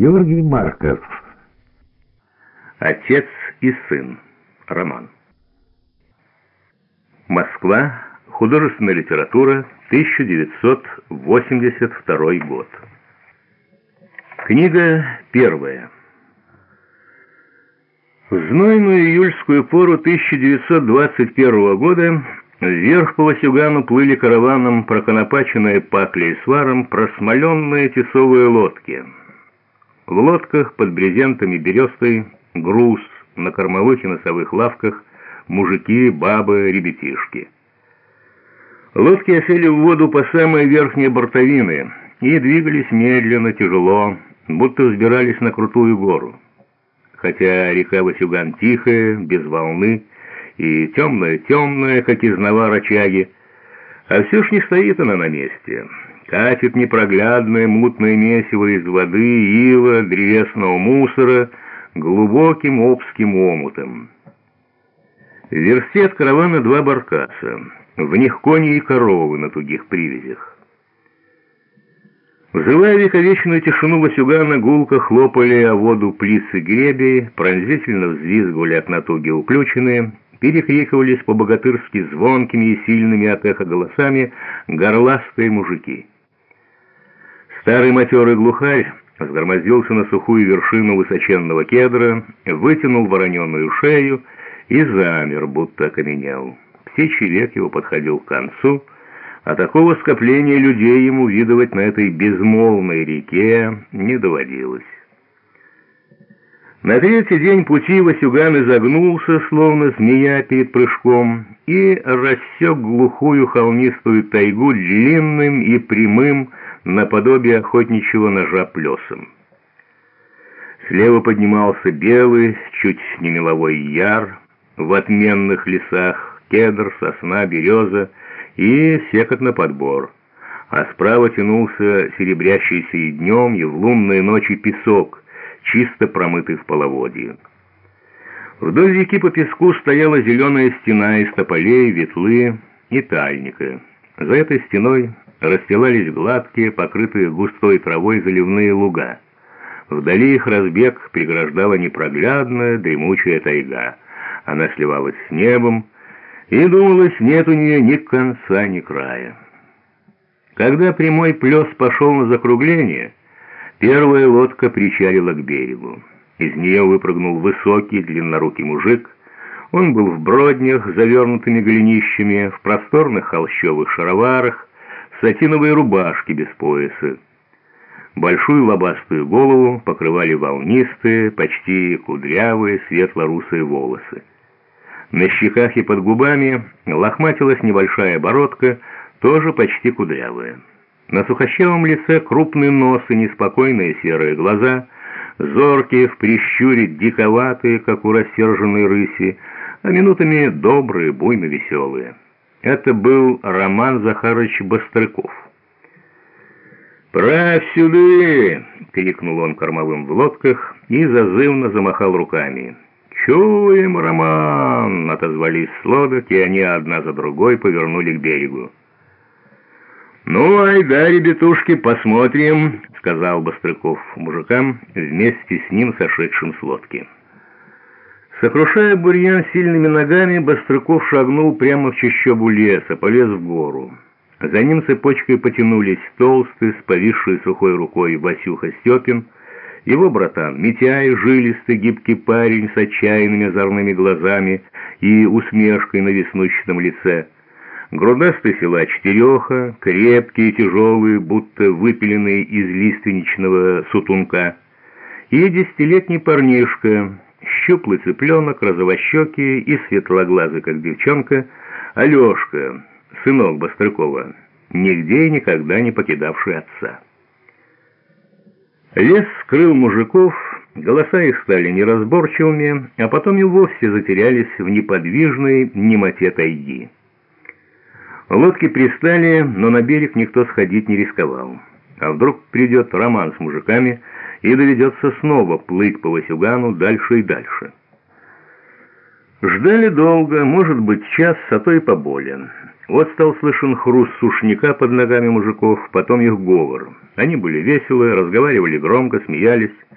Георгий Марков. Отец и сын. Роман. Москва. Художественная литература. 1982 год. Книга первая. В знойную июльскую пору 1921 года вверх по Васюгану плыли караваном проконопаченные пакли и сваром просмоленные тесовые лодки — в лодках под брезентами берестой груз на кормовых и носовых лавках мужики, бабы, ребятишки. Лодки осели в воду по самой верхней бортовины и двигались медленно, тяжело, будто взбирались на крутую гору. Хотя река Васюган тихая, без волны и темная-темная, как из рачаги, а все ж не стоит она на месте катит непроглядное мутное месиво из воды, ила, древесного мусора глубоким обским омутом. В версте от каравана два баркаса, в них кони и коровы на тугих привязях. Взывая вековечную тишину Васюгана, гулко хлопали о воду плисы греби, пронзительно взвизгивали от натуги уключенные, перекрикивались по-богатырски звонкими и сильными от эха голосами горластые мужики. Старый матерый глухарь взгромоздился на сухую вершину высоченного кедра, вытянул вороненую шею и замер, будто окаменел. Птичий век его подходил к концу, а такого скопления людей ему видывать на этой безмолвной реке не доводилось. На третий день пути Васюган изогнулся, словно змея перед прыжком, и рассек глухую холмистую тайгу длинным и прямым, наподобие охотничьего ножа плесом. Слева поднимался белый, чуть не меловой яр, в отменных лесах кедр, сосна, береза и секот на подбор, а справа тянулся серебрящийся и днем, и в лунные ночи песок, чисто промытый в половодье. Вдоль реки по песку стояла зеленая стена из тополей, ветлы и тальника. За этой стеной расстилались гладкие, покрытые густой травой заливные луга. Вдали их разбег преграждала непроглядная, дремучая тайга. Она сливалась с небом, и, думалось, нет у нее ни конца, ни края. Когда прямой плес пошел на закругление, первая лодка причалила к берегу. Из нее выпрыгнул высокий, длиннорукий мужик. Он был в броднях, завернутыми голенищами, в просторных холщовых шароварах, сатиновые рубашки без пояса. Большую лобастую голову покрывали волнистые, почти кудрявые, светло-русые волосы. На щеках и под губами лохматилась небольшая бородка, тоже почти кудрявая. На сухощавом лице крупный нос и неспокойные серые глаза, зоркие, в прищуре, диковатые, как у рассерженной рыси, а минутами добрые, буйно веселые. Это был Роман Захарович Бострыков. «Правь сюда!» — крикнул он кормовым в лодках и зазывно замахал руками. «Чуем, Роман!» — отозвались с лодок, и они одна за другой повернули к берегу. «Ну, айда, ребятушки, посмотрим», — сказал Бострыков мужикам, вместе с ним сошедшим с лодки. Сокрушая бурьян сильными ногами, Бострыков шагнул прямо в чащобу леса, полез в гору. За ним цепочкой потянулись толстый, с повисшей сухой рукой Васюха Степин, его братан Митяй, жилистый, гибкий парень с отчаянными озорными глазами и усмешкой на веснущатом лице, грудастый силач Тереха, крепкий и тяжелый, будто выпиленный из лиственничного сутунка, и десятилетний парнишка, щуплый цыпленок, розовощекий и светлоглазый, как девчонка, Алешка, сынок Бастрыкова, нигде и никогда не покидавший отца. Лес скрыл мужиков, голоса их стали неразборчивыми, а потом и вовсе затерялись в неподвижной немоте тайги. Лодки пристали, но на берег никто сходить не рисковал. А вдруг придет Роман с мужиками, и доведется снова плыть по Васюгану дальше и дальше. Ждали долго, может быть, час, а то и поболее. Вот стал слышен хруст сушняка под ногами мужиков, потом их говор. Они были веселые, разговаривали громко, смеялись.